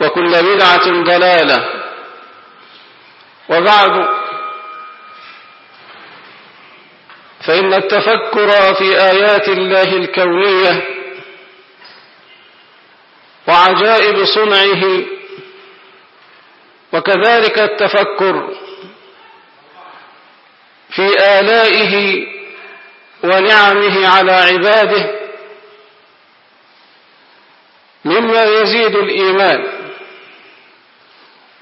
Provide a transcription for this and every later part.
وكل بدعة ضلالة. وبعد فإن التفكر في آيات الله الكونية وعجائب صنعه وكذلك التفكر في آلائه ونعمه على عباده مما يزيد الإيمان.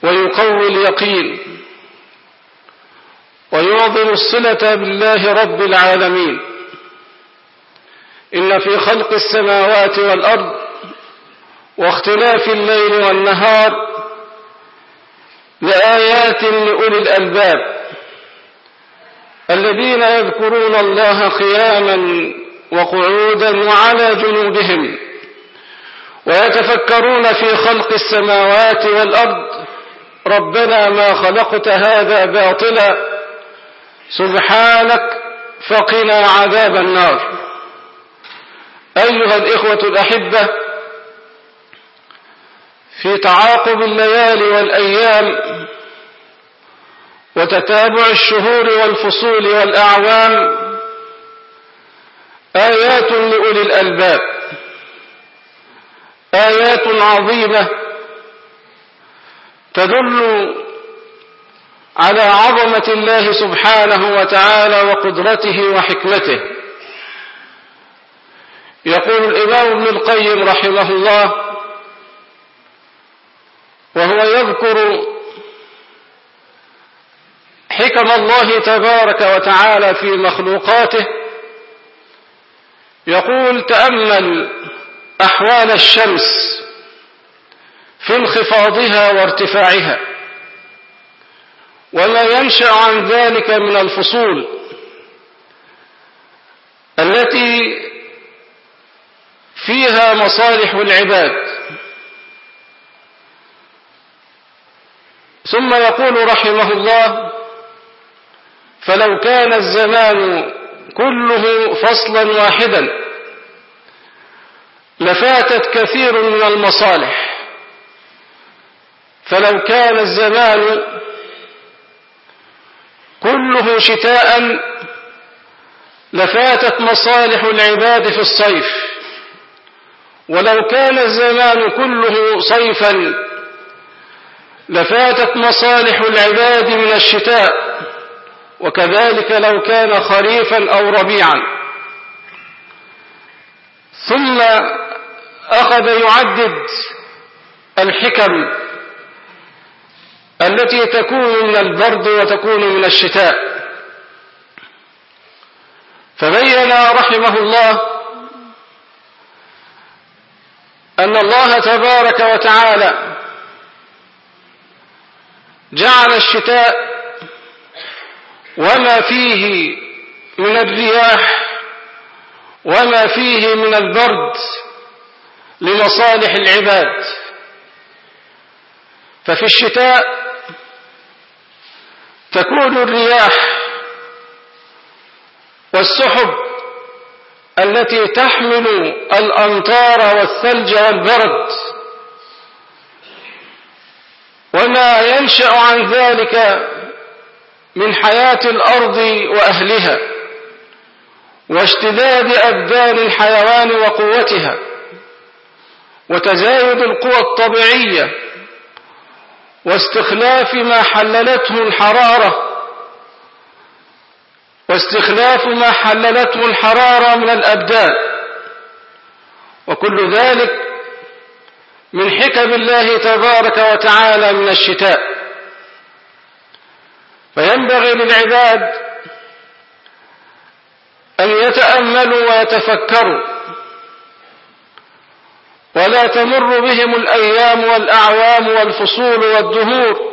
ويقوي اليقين ويعظم الصلة بالله رب العالمين. إن في خلق السماوات والأرض واختلاف الليل والنهار لآيات لأولي الألباب الذين يذكرون الله قياما وقعودا وعلى جنوبهم ويتفكرون في خلق السماوات والأرض ربنا ما خلقت هذا باطلا سبحانك فقنا عذاب النار. أيها الإخوة الأحبة في تعاقب الليالي والأيام وتتابع الشهور والفصول والأعوام آيات لأولي الألباب آيات عظيمة تدل على عظمة الله سبحانه وتعالى وقدرته وحكمته. يقول الإمام ابن القيم رحمه الله وهو يذكر حكم الله تبارك وتعالى في مخلوقاته. يقول تأمل أحوال الشمس في انخفاضها وارتفاعها. وما ينشأ عن ذلك من الفصول التي فيها مصالح العباد. ثم يقول رحمه الله فلو كان الزمان كله فصلا واحدا لفاتت كثير من المصالح. فلو كان الزمان كله شتاء لفاتت مصالح العباد في الصيف. ولو كان الزمان كله صيفا لفاتت مصالح العباد من الشتاء. وكذلك لو كان خريفا أو ربيعا. ثم أخذ يعدد الحكم التي تكون من البرد وتكون من الشتاء. فبين رحمه الله أن الله تبارك وتعالى جعل الشتاء وما فيه من الرياح وما فيه من البرد لمصالح العباد. ففي الشتاء تكون الرياح والسحب التي تحمل الأمطار والثلج والبرد وما ينشأ عن ذلك من حياة الأرض وأهلها واشتداد أبدان الحيوان وقوتها وتزايد القوى الطبيعية واستخلاف ما حللته الحرارة. واستخلاف ما حللته الحرارة من الأبدان. وكل ذلك من حكم الله تبارك وتعالى من الشتاء. فينبغي للعباد أن يتأملوا ويتفكروا. ولا تمر بهم الأيام والأعوام والفصول والدهور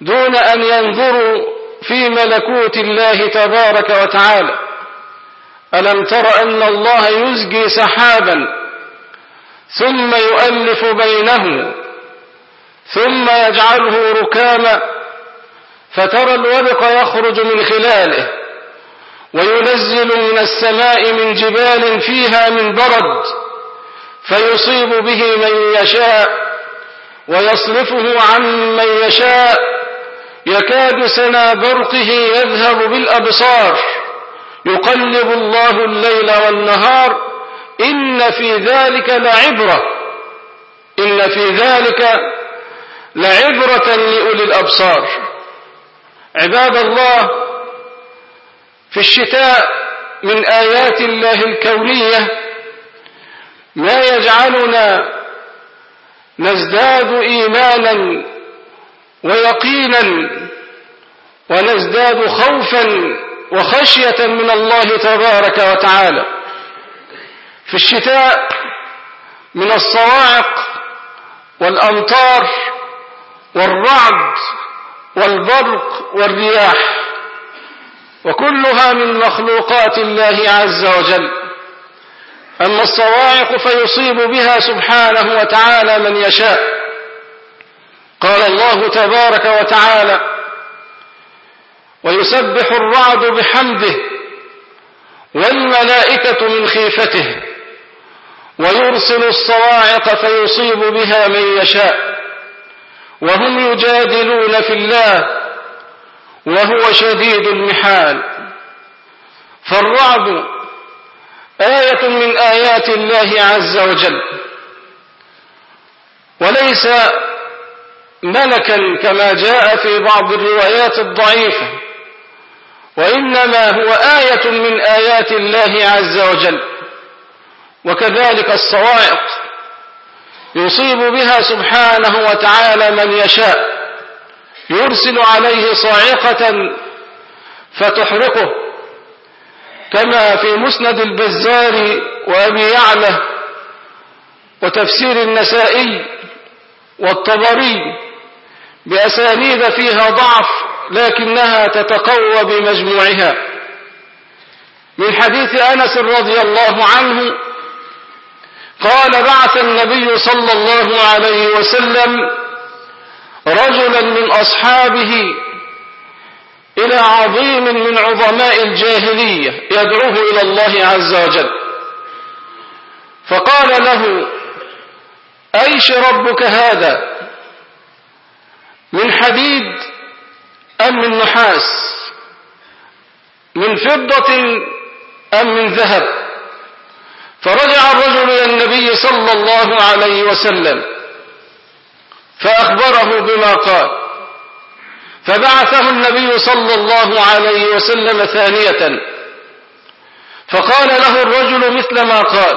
دون أن ينظروا في ملكوت الله تبارك وتعالى. ألم تر أن الله يزجي سحابا ثم يؤلف بينه ثم يجعله ركاما فترى الودق يخرج من خلاله وينزل من السماء من جبال فيها من برد فيصيب به من يشاء ويصرفه عن من يشاء يكاد سنا برقه يذهب بالأبصار. يقلب الله الليل والنهار. إن في ذلك لعبرة. إن في ذلك لعبرة لأولي الأبصار. عباد الله في الشتاء من آيات الله الكونية ما يجعلنا نزداد إيمانا ويقينا ونزداد خوفا وخشية من الله تبارك وتعالى. في الشتاء من الصواعق والأمطار والرعد والبرق والرياح وكلها من مخلوقات الله عز وجل. أما الصواعق فيصيب بها سبحانه وتعالى من يشاء. قال الله تبارك وتعالى ويسبح الرعد بحمده والملائكة من خيفته ويرسل الصواعق فيصيب بها من يشاء وهم يجادلون في الله وهو شديد المحال. فالرعد آية من آيات الله عز وجل. وليس ملكا كما جاء في بعض الروايات الضعيفة وإنما هو آية من آيات الله عز وجل. وكذلك الصواعق يصيب بها سبحانه وتعالى من يشاء يرسل عليه صاعقة فتحرقه. كما في مسند البزار وأبي يعلى وتفسير النسائي والطبري بأسانيد فيها ضعف لكنها تتقوى بمجموعها. من حديث أنس رضي الله عنه قال بعث النبي صلى الله عليه وسلم رجلا من أصحابه إلى عظيم من عظماء الجاهلية يدعوه إلى الله عز وجل. فقال له أيش ربك هذا؟ من حديد أم من نحاس؟ من فضة أم من ذهب؟ فرجع الرجل إلى النبي صلى الله عليه وسلم فأخبره بما قال. فبعثه النبي صلى الله عليه وسلم ثانية. فقال له الرجل مثل ما قال.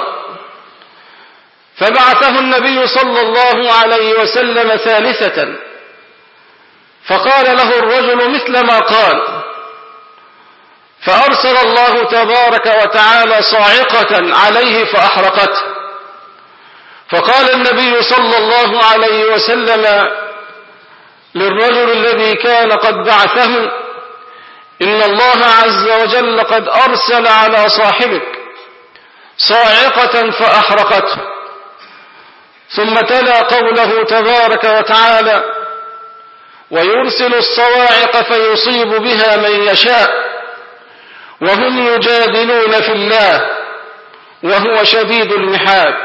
فبعثه النبي صلى الله عليه وسلم ثالثة. فقال له الرجل مثل ما قال. فأرسل الله تبارك وتعالى صاعقة عليه فأحرقته. فقال النبي صلى الله عليه وسلم للرجل الذي كان قد بعثه إن الله عز وجل قد أرسل على صاحبك صاعقة فأحرقته. ثم تلا قوله تبارك وتعالى ويرسل الصواعق فيصيب بها من يشاء وهم يجادلون في الله وهو شديد المحاب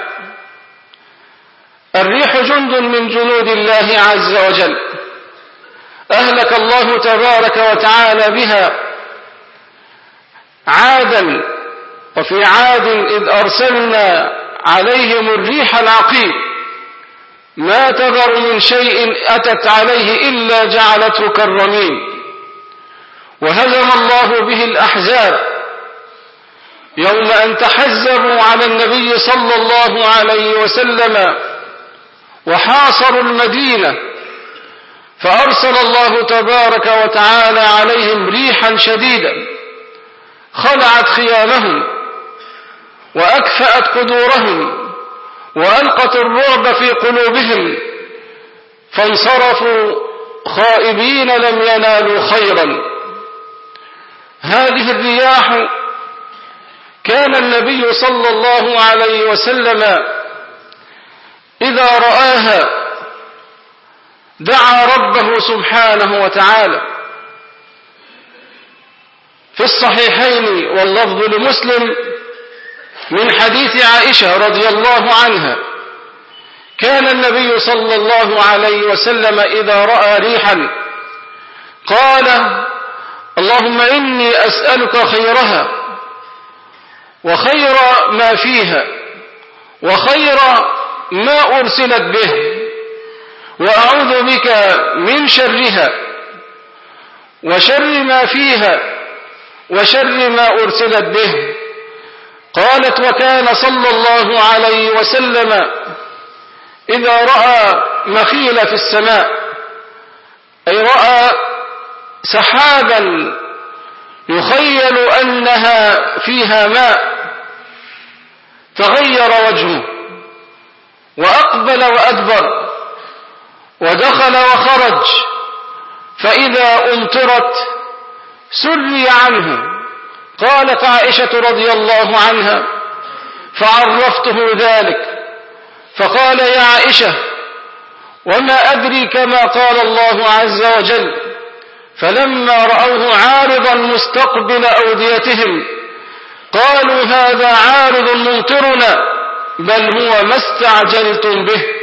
الريح جند من جنود الله عز وجل. أهلك الله تبارك وتعالى بها عادا وفي عاد إذ أرسلنا عليهم الريح العقيم. ما تذر من شيء أتت عليه إلا جعلته كالرميم. وهزم الله به الأحزاب يوم أن تحزبوا على النبي صلى الله عليه وسلم وحاصروا المدينة فأرسل الله تبارك وتعالى عليهم ريحا شديدا خلعت خيامهم وأكفأت قدورهم وألقت الرعب في قلوبهم فانصرفوا خائبين لم ينالوا خيرا. هذه الرياح كان النبي صلى الله عليه وسلم إذا رآها دعا ربه سبحانه وتعالى. في الصحيحين واللفظ لمسلم من حديث عائشة رضي الله عنها كان النبي صلى الله عليه وسلم إذا رأى ريحا قال اللهم إني أسألك خيرها وخير ما فيها وخير ما أرسلت به. وأعوذ بك من شرها وشر ما فيها وشر ما أرسلت به. قالت وكان صلى الله عليه وسلم إذا رأى مخيل في السماء أي رأى سحابا يخيل أنها فيها ماء تغير وجهه وأقبل وأدبر ودخل وخرج. فإذا أمطرت سري عنه. قالت عائشة رضي الله عنها فعرفته ذلك. فقال يا عائشة وما أدري كما قال الله عز وجل فلما رأوه عارضا مستقبل أوديتهم قالوا هذا عارض ممطرنا بل هو ما استعجلتم به.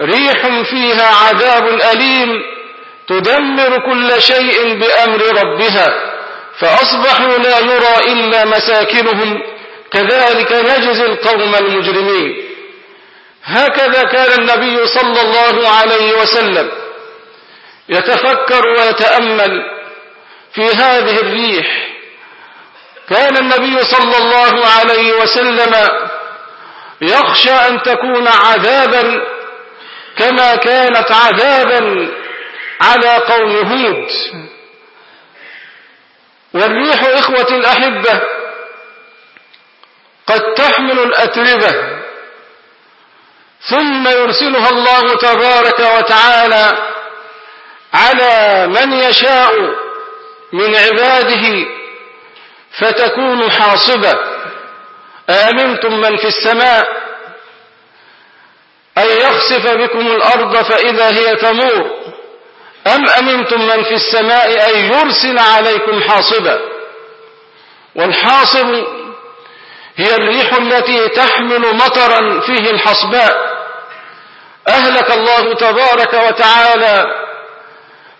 ريح فيها عذاب أليم تدمر كل شيء بأمر ربها فأصبحوا لا يرى إلا مساكنهم كذلك نجزي القوم المجرمين. هكذا كان النبي صلى الله عليه وسلم يتفكر ويتأمل في هذه الريح. كان النبي صلى الله عليه وسلم يخشى أن تكون عذابا كما كانت عذابا على قوم هود. والريح إخوة الأحبة قد تحمل الأتربة ثم يرسلها الله تبارك وتعالى على من يشاء من عباده فتكون حاصبة. آمنتم من في السماء أن يخسف بكم الأرض فإذا هي تمور. أم أمنتم من في السماء أن يرسل عليكم حاصبا؟ والحاصب هي الريح التي تحمل مطرا فيه الحصباء. أهلك الله تبارك وتعالى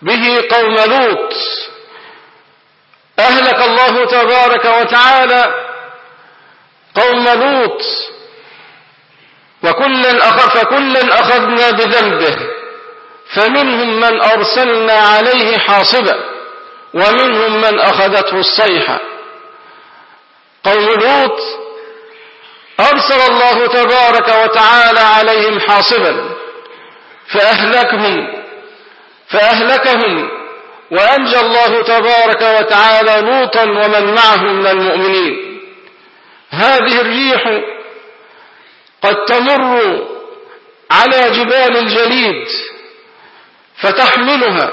به قوم لوط. أهلك الله تبارك وتعالى قوم لوط. وكلا أخذ فكلا أخذنا بذنبه. فمنهم من أرسلنا عليه حاصبا ومنهم من أخذته الصيحة. قوم لوط أرسل الله تبارك وتعالى عليهم حاصبا فأهلكهم فأهلكهم وأنجى الله تبارك وتعالى لوطا ومن معه من المؤمنين. هذه الريح قد تمر على جبال الجليد فتحملها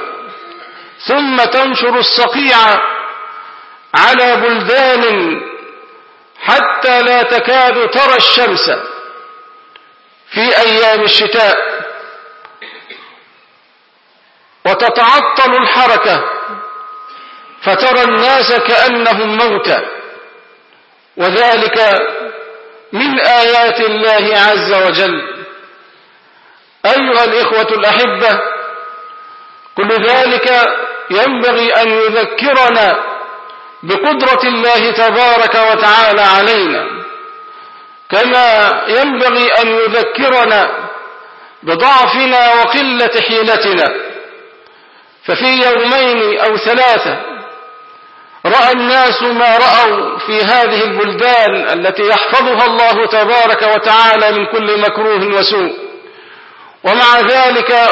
ثم تنشر الصقيع على بلدان حتى لا تكاد ترى الشمس في أيام الشتاء. وتتعطل الحركة فترى الناس كأنهم موتى وذلك من آيات الله عز وجل. أيها الإخوة الأحبة كل ذلك ينبغي أن يذكرنا بقدرة الله تبارك وتعالى علينا. كما ينبغي أن يذكرنا بضعفنا وقلة حيلتنا. ففي يومين أو ثلاثة رأى الناس ما رأوا في هذه البلدان التي يحفظها الله تبارك وتعالى من كل مكروه وسوء. ومع ذلك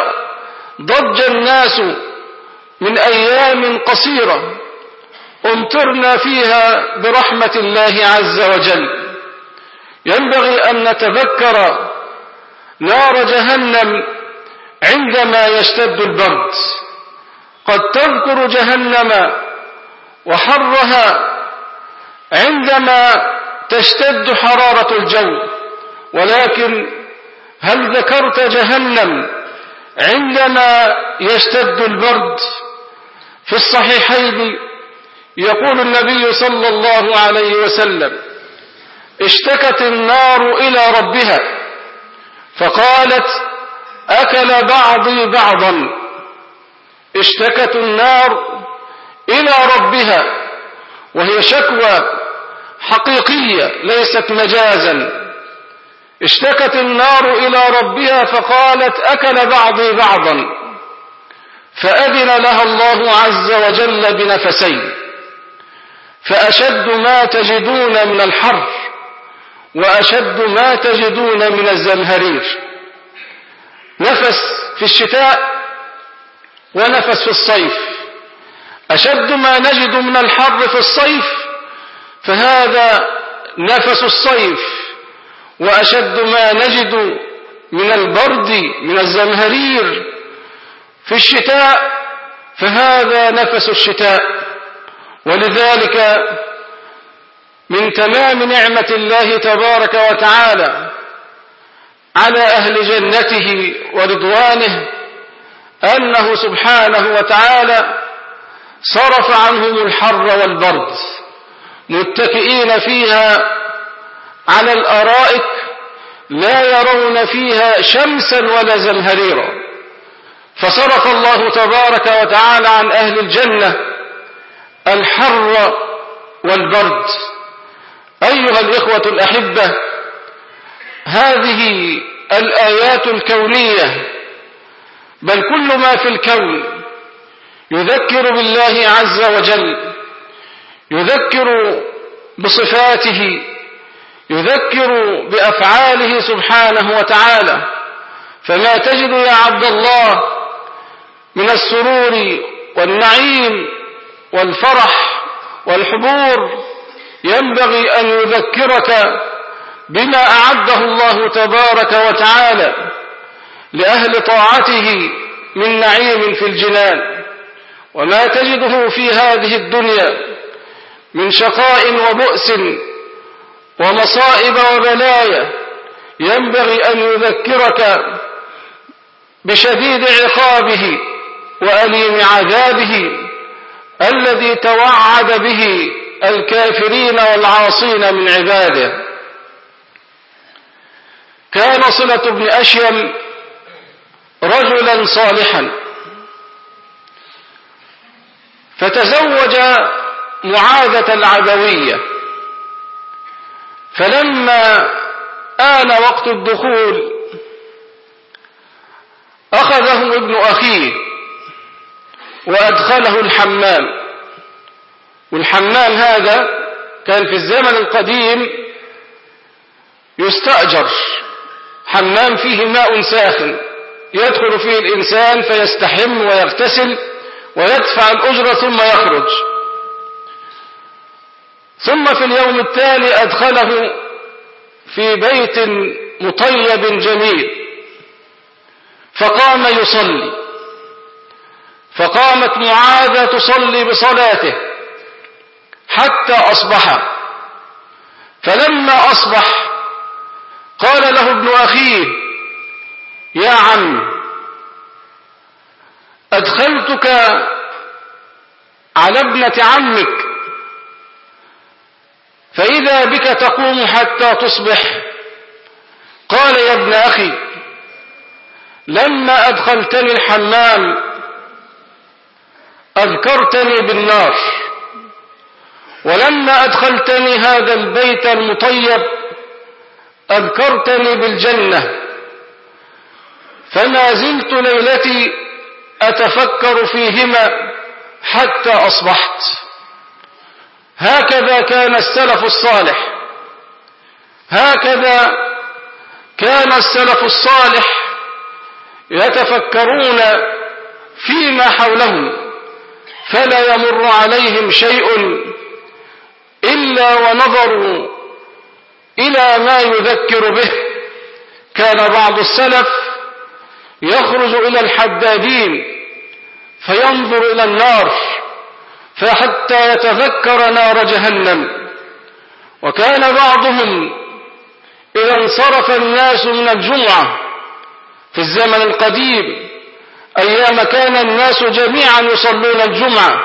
ضج الناس من أيام قصيرة امطرنا فيها برحمة الله عز وجل. ينبغي أن نتذكر نار جهنم عندما يشتد البرد. قد تذكر جهنم وحرها عندما تشتد حرارة الجو. ولكن هل ذكرت جهنم عندما يشتد البرد؟ في الصحيحين يقول النبي صلى الله عليه وسلم اشتكت النار إلى ربها فقالت أكل بعضي بعضا. اشتكت النار إلى ربها وهي شكوى حقيقية ليست مجازا. اشتكت النار إلى ربها فقالت أكل بعضي بعضا. فأذن لها الله عز وجل بنفسين. فأشد ما تجدون من الحر وأشد ما تجدون من الزمهرير نفس في الشتاء ونفس في الصيف. أشد ما نجد من الحر في الصيف فهذا نفس الصيف وأشد ما نجد من البرد من الزمهرير في الشتاء فهذا نفس الشتاء. ولذلك من تمام نعمة الله تبارك وتعالى على أهل جنته ورضوانه أنه سبحانه وتعالى صرف عنهم الحر والبرد متكئين فيها على الأرائك لا يرون فيها شمسا ولا زمهريرا. فصرف الله تبارك وتعالى عن أهل الجنة الحر والبرد. أيها الإخوة الأحبة هذه الآيات الكونية بل كل ما في الكون يذكر بالله عز وجل يذكر بصفاته يذكر بأفعاله سبحانه وتعالى. فما تجد يا عبد الله من السرور والنعيم والفرح والحبور ينبغي أن يذكرك بما أعده الله تبارك وتعالى لأهل طاعته من نعيم في الجنان. وما تجده في هذه الدنيا من شقاء وبؤس ومصائب وبلايا. ينبغي أن يذكرك بشديد عقابه وأليم عذابه الذي توعد به الكافرين والعاصين من عباده. كان صلة بن أشيم رجلا صالحا. فتزوج معاذة العدوية. فلما آن وقت الدخول أخذه ابن أخيه وأدخله الحمام. والحمام هذا كان في الزمن القديم يستأجر. حمام فيه ماء ساخن يدخل فيه الإنسان فيستحم ويغتسل. ويدفع الأجرة ثم يخرج. ثم في اليوم التالي أدخله في بيت مطيب جميل. فقام يصلي. فقامت معاذة تصلي بصلاته حتى أصبح. فلما أصبح قال له ابن أخيه يا عم أدخلتك على ابنة عمك. فإذا بك تقوم حتى تصبح. قال يا ابن أخي لما أدخلتني الحمام أذكرتني بالنار. ولما أدخلتني هذا البيت المطيب أذكرتني بالجنة. فما زلت ليلتي أتفكر فيهما حتى أصبحت. هكذا كان السلف الصالح. هكذا كان السلف الصالح يتفكرون فيما حولهم فلا يمر عليهم شيء إلا ونظروا إلى ما يذكر به. كان بعض السلف يخرج إلى الحدادين فينظر إلى النار فحتى يتذكر نار جهنم. وكان بعضهم إذا انصرف الناس من الجمعة في الزمن القديم أيام كان الناس جميعا يصلون الجمعة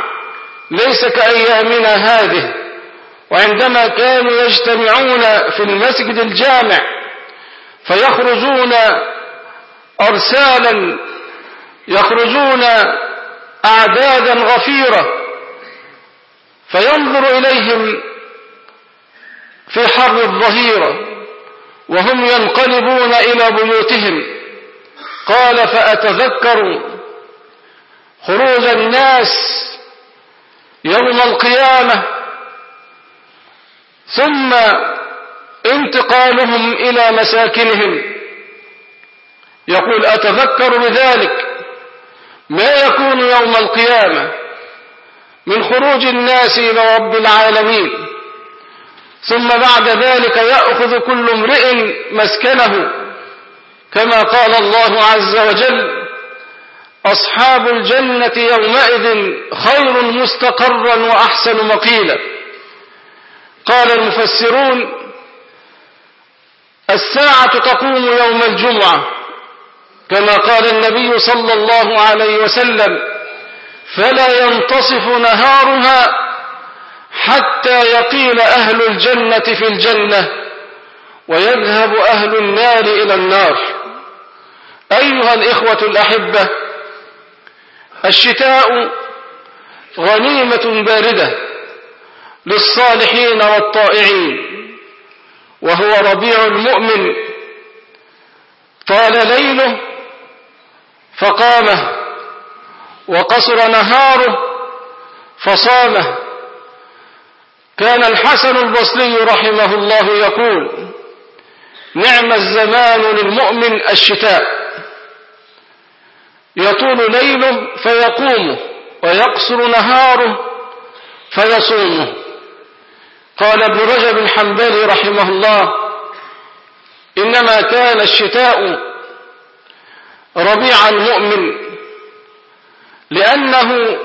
ليس كأيامنا هذه. وعندما كانوا يجتمعون في المسجد الجامع فيخرجون أرسالا يخرجون أعدادا غفيرة فينظر إليهم في حر الظهيرة وهم ينقلبون إلى بيوتهم. قال فأتذكر خروج الناس يوم القيامة ثم انتقالهم إلى مساكنهم. يقول أتذكر بذلك ما يكون يوم القيامة من خروج الناس إلى رب العالمين. ثم بعد ذلك يأخذ كل امرئ مسكنه. كما قال الله عز وجل أصحاب الجنة يومئذ خير مستقرا وأحسن مقيلا. قال المفسرون الساعة تقوم يوم الجمعة. كما قال النبي صلى الله عليه وسلم فلا ينتصف نهارها حتى يقيل أهل الجنة في الجنة ويذهب أهل النار إلى النار. أيها الإخوة الأحبة الشتاء غنيمة باردة للصالحين والطائعين وهو ربيع المؤمن. طال ليله فقامه وقصر نهاره فصامه. كان الحسن البصري رحمه الله يقول نعم الزمان للمؤمن الشتاء. يطول ليله فيقوم ويقصر نهاره فيصومه قال ابن رجب الحنبلي رحمه الله إنما كان الشتاء ربيع المؤمن لأنه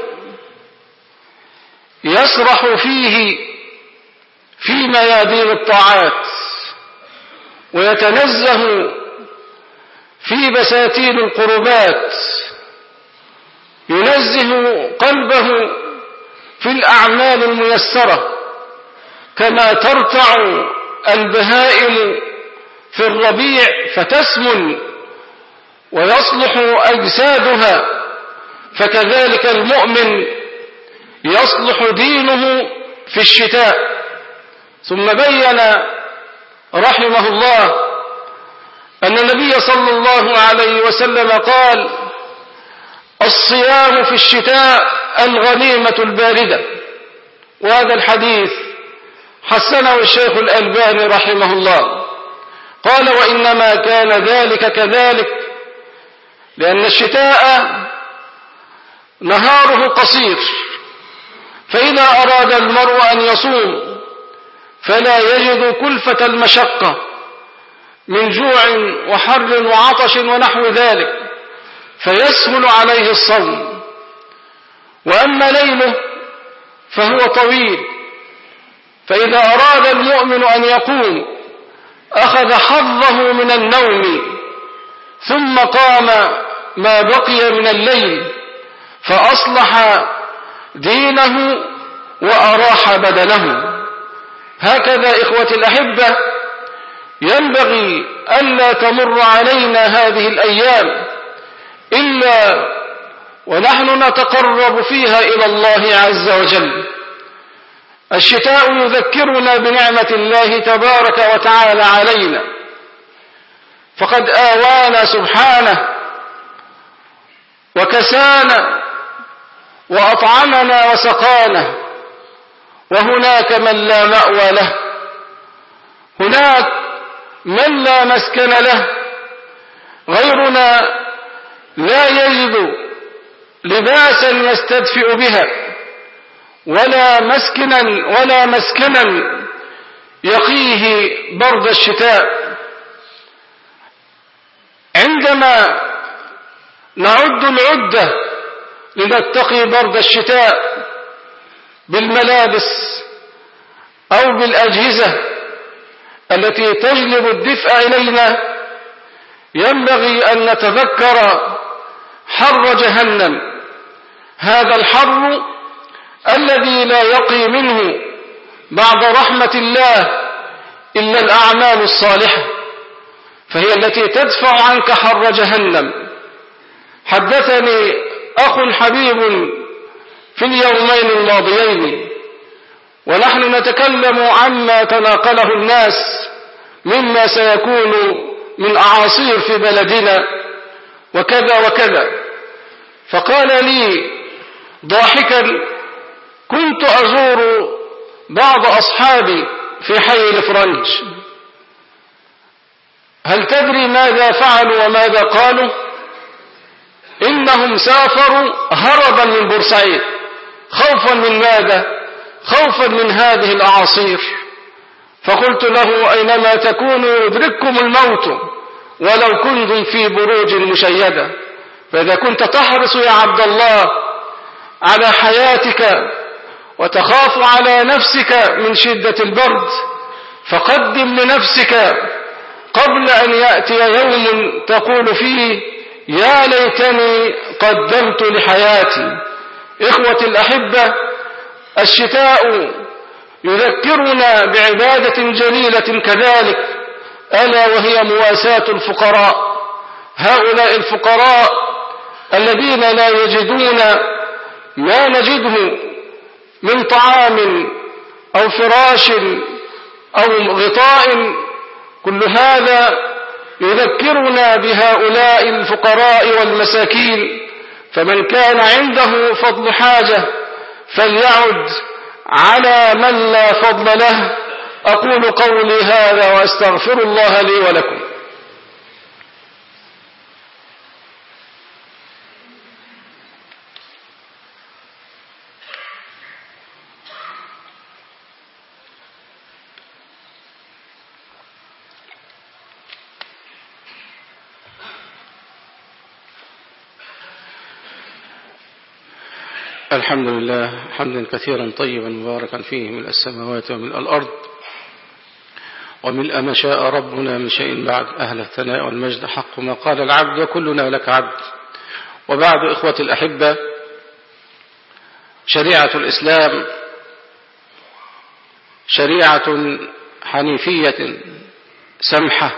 يسرح فيه في ميادين الطاعات ويتنزه في بساتين القربات ينزه قلبه في الأعمال الميسرة كما ترتع البهائم في الربيع فتسمن ويصلح أجسادها فكذلك المؤمن يصلح دينه في الشتاء. ثم بين رحمه الله أن النبي صلى الله عليه وسلم قال الصيام في الشتاء الغنيمة الباردة. وهذا الحديث حسنه الشيخ الألباني رحمه الله. قال وإنما كان ذلك كذلك لأن الشتاء نهاره قصير. فإذا أراد المرء أن يصوم فلا يجد كلفة المشقة من جوع وحر وعطش ونحو ذلك فيسهل عليه الصوم. وأما ليله فهو طويل فإذا أراد المؤمن أن يقوم أخذ حظه من النوم ثم قام ما بقي من الليل فأصلح دينه وأراح بدنه. هكذا إخوتي الأحبة ينبغي ألا تمر علينا هذه الأيام إلا ونحن نتقرب فيها إلى الله عز وجل. الشتاء يذكرنا بنعمة الله تبارك وتعالى علينا فقد آوانا سبحانه وكسانا وأطعمنا وسقانا وهناك من لا مأوى له هناك من لا مسكن له غيرنا لا يجد لباسا يستدفئ بها ولا مسكنا ولا مسكنا يقيه برد الشتاء عندما نعد العدة لنتقي برد الشتاء بالملابس أو بالأجهزة التي تجلب الدفء إلينا. ينبغي أن نتذكر حر جهنم هذا الحر الذي لا يقي منه بعد رحمة الله إلا الأعمال الصالحة فهي التي تدفع عنك حر جهنم. حدثني أخ حبيب في اليومين الماضيين ونحن نتكلم عما تناقله الناس مما سيكون من أعاصير في بلدنا وكذا وكذا. فقال لي ضاحكا كنت أزور بعض أصحابي في حي الفرنج. هل تدري ماذا فعلوا وماذا قالوا؟ إنهم سافروا هربا من بورسعيد. خوفا من ماذا؟ خوفا من هذه الأعاصير. فقلت له أينما تكونوا يدرككم الموت ولو كنتم في بروج مشيدة؟ فإذا كنت تحرص يا عبد الله على حياتك وتخاف على نفسك من شدة البرد فقدم لنفسك قبل أن يأتي يوم تقول فيه يا ليتني قدمت لحياتي. إخوة الأحبة الشتاء يذكرنا بعبادة جليلة كذلك ألا وهي مواساة الفقراء. هؤلاء الفقراء الذين لا يجدون ما نجده من طعام أو فراش أو غطاء كل هذا يذكرنا بهؤلاء الفقراء والمساكين فمن كان عنده فضل حاجة فليعد على من لا فضل له. أقول قولي هذا وأستغفر الله لي ولكم. الحمد لله حمدا كثيرا طيبا مباركا فيه من السماوات ومن الأرض. ومن ما شاء ربنا من شيء بعد أهل الثناء والمجد. حق ما قال العبد وكلنا لك عبد. وبعد إخوة الأحبة شريعة الإسلام شريعة حنيفية سمحة.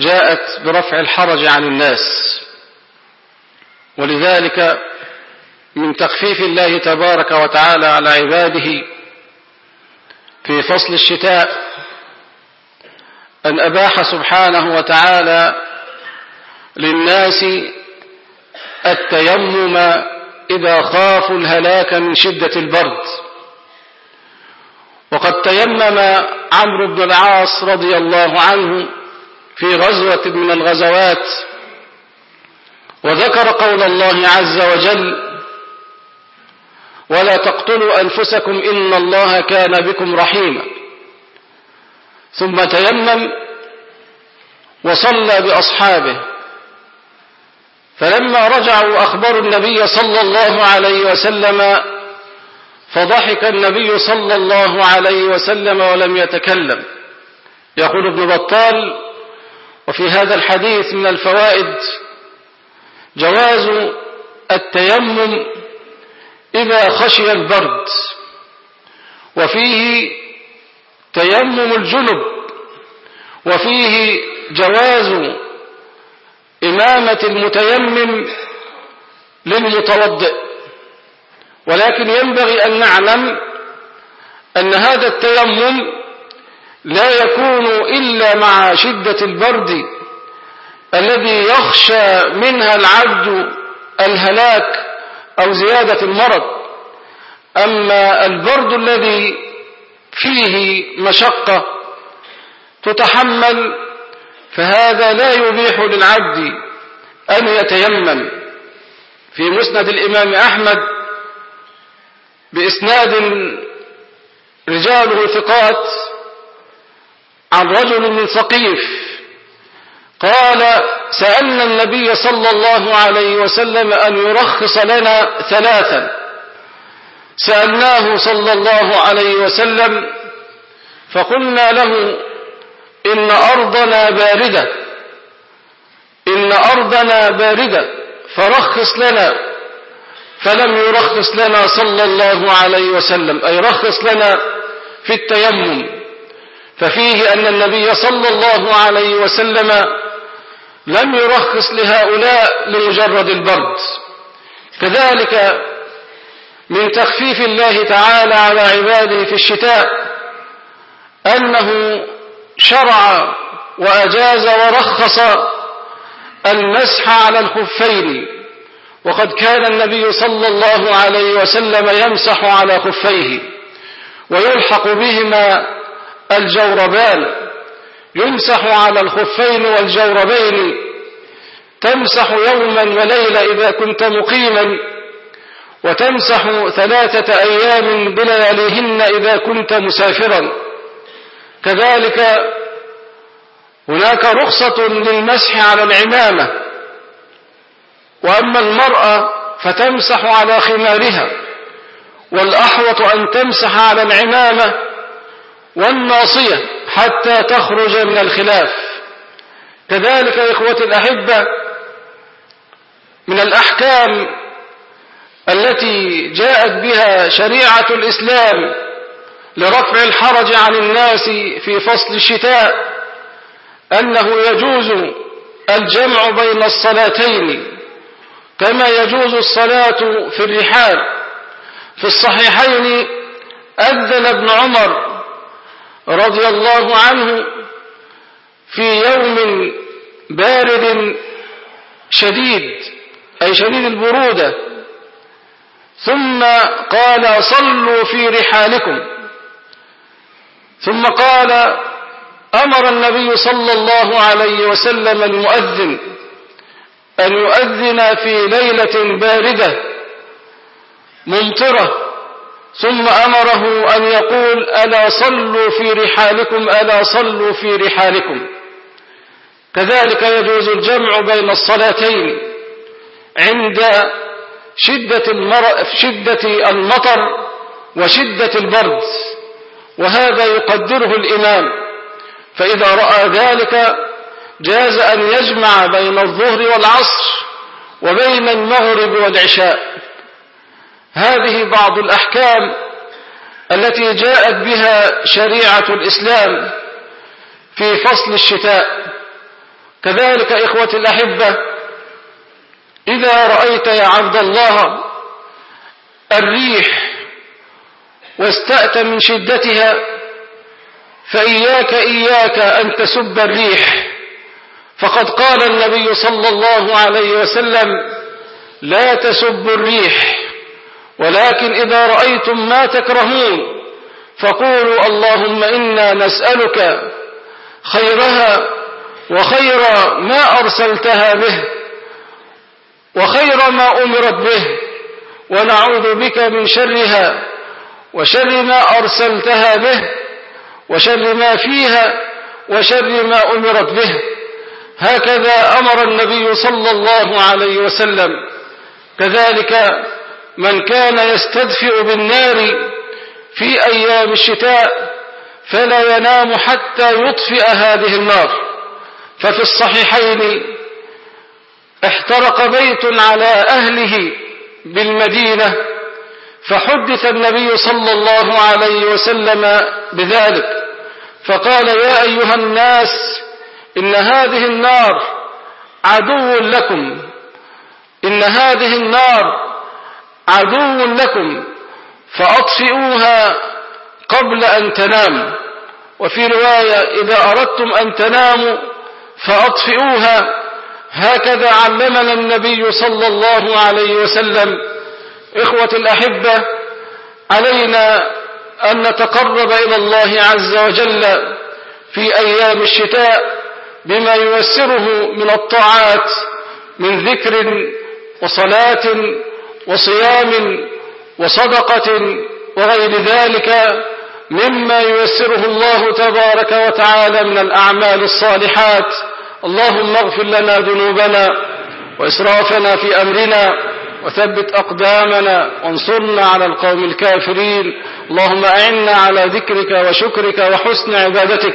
جاءت برفع الحرج عن الناس. ولذلك من تخفيف الله تبارك وتعالى على عباده في فصل الشتاء أن أباح سبحانه وتعالى للناس التيمم إذا خافوا الهلاك من شدة البرد. وقد تيمم عمرو بن العاص رضي الله عنه في غزوة من الغزوات وذكر قول الله عز وجل ولا تقتلوا أنفسكم إن الله كان بكم رحيما. ثم تيمم وصلى بأصحابه. فلما رجعوا أخبروا النبي صلى الله عليه وسلم فضحك النبي صلى الله عليه وسلم ولم يتكلم. يقول ابن بطال وفي هذا الحديث من الفوائد جواز التيمم إذا خشي البرد وفيه تيمم الجنب وفيه جواز إمامة المتيمم للمتوضئ. ولكن ينبغي أن نعلم أن هذا التيمم لا يكون إلا مع شدة البرد يخشى منها العبد الهلاك أو زيادة المرض. أما البرد الذي فيه مشقة تتحمل فهذا لا يبيح للعبد أن يتيمم. في مسند الإمام أحمد بإسناد رجاله ثقات عن رجل من ثقيف قال سألنا النبي صلى الله عليه وسلم أن يرخص لنا ثلاثا. سألناه صلى الله عليه وسلم فقلنا له إن أرضنا باردة إن أرضنا باردة فرخص لنا. فلم يرخص لنا صلى الله عليه وسلم أي رخص لنا في التيمم. ففيه أن النبي صلى الله عليه وسلم لم يرخص لهؤلاء لمجرد البرد. كذلك من تخفيف الله تعالى على عباده في الشتاء أنه شرع وأجاز ورخص المسح على الخفين وقد كان النبي صلى الله عليه وسلم يمسح على خفيه ويلحق بهما الجوربان. يمسح على الخفين والجوربين. تمسح يوما وليلة إذا كنت مقيما. وتمسح ثلاثة أيام بلياليهن إذا كنت مسافرا. كذلك هناك رخصة للمسح على العمامة. وأما المرأة فتمسح على خمارها. والأحوط أن تمسح على العمامة والناصية. حتى تخرج من الخلاف. كذلك يا إخوة الأحبة من الأحكام التي جاءت بها شريعة الإسلام لرفع الحرج عن الناس في فصل الشتاء أنه يجوز الجمع بين الصلاتين كما يجوز الصلاة في الرحال. في الصحيحين أذن ابن عمر رضي الله عنه في يوم بارد شديد أي شديد البرودة. ثم قال صلوا في رحالكم. ثم قال أمر النبي صلى الله عليه وسلم المؤذن أن يؤذن في ليلة باردة ممطرة. ثم أمره أن يقول ألا صلوا في رحالكم ألا صلوا في رحالكم. كذلك يجوز الجمع بين الصلاتين عند شدة, المر... شدة المطر وشدة البرد وهذا يقدره الإمام. فإذا رأى ذلك جاز أن يجمع بين الظهر والعصر وبين المغرب والعشاء. هذه بعض الأحكام التي جاءت بها شريعة الإسلام في فصل الشتاء. كذلك إخوة الأحبة إذا رأيت يا عبد الله الريح واستأت من شدتها فإياك إياك أن تسب الريح. فقد قال النبي صلى الله عليه وسلم لا تسبوا الريح ولكن إذا رأيتم ما تكرهون فقولوا اللهم إنا نسألك خيرها وخير ما أرسلتها به وخير ما أمرت به ونعوذ بك من شرها وشر ما أرسلتها به وشر ما فيها وشر ما أمرت به هكذا أمر النبي صلى الله عليه وسلم. كذلك من كان يستدفئ بالنار في أيام الشتاء فلا ينام حتى يطفئ هذه النار. ففي الصحيحين احترق بيت على أهله بالمدينة فحدث النبي صلى الله عليه وسلم بذلك. فقال يا أيها الناس إن هذه النار عدو لكم. إن هذه النار عدو لكم فأطفئوها قبل أن تناموا وفي رواية إذا أردتم أن تناموا فأطفئوها. هكذا علمنا النبي صلى الله عليه وسلم. إخوة الأحبة علينا أن نتقرب إلى الله عز وجل في أيام الشتاء بما ييسره من الطاعات من ذكر وصلاة وصيام وصدقة وغير ذلك مما ييسره الله تبارك وتعالى من الأعمال الصالحات. اللهم اغفر لنا ذنوبنا وإسرافنا في أمرنا وثبت أقدامنا وانصرنا على القوم الكافرين. اللهم أعنا على ذكرك وشكرك وحسن عبادتك.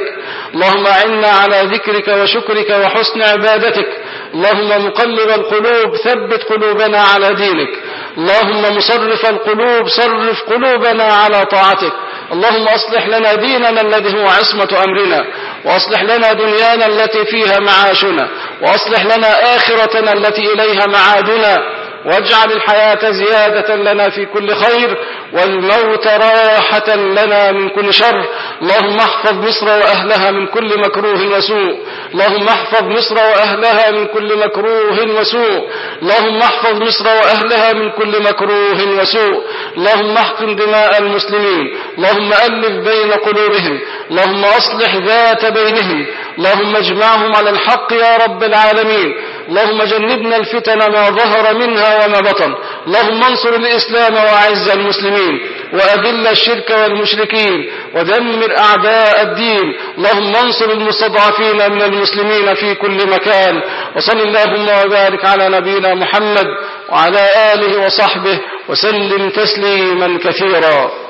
اللهم أعنا على ذكرك وشكرك وحسن عبادتك. اللهم مقلب القلوب ثبت قلوبنا على دينك. اللهم مصرف القلوب صرف قلوبنا على طاعتك. اللهم أصلح لنا ديننا الذي هو عصمة أمرنا. وأصلح لنا دنيانا التي فيها معاشنا. وأصلح لنا آخرتنا التي إليها معادنا. واجعل الحياة زيادة لنا في كل خير والموت راحة لنا من كل شر. اللهم احفظ مصر وأهلها من كل مكروه وسوء اللهم احفظ مصر وأهلها من كل مكروه وسوء اللهم احفظ مصر وأهلها من كل مكروه وسوء اللهم احقن دماء المسلمين. اللهم ألف بين قلوبهم. اللهم أصلح ذات بينهم. اللهم اجمعهم على الحق يا رب العالمين. اللهم جنبنا الفتن ما ظهر منها وما بطن. اللهم انصر الإسلام وأعز المسلمين وأذل الشرك والمشركين ودمر أعداء الدين. اللهم انصر المستضعفين من المسلمين في كل مكان. وصل اللهم وبارك على نبينا محمد وعلى آله وصحبه وسلم تسليما كثيرا.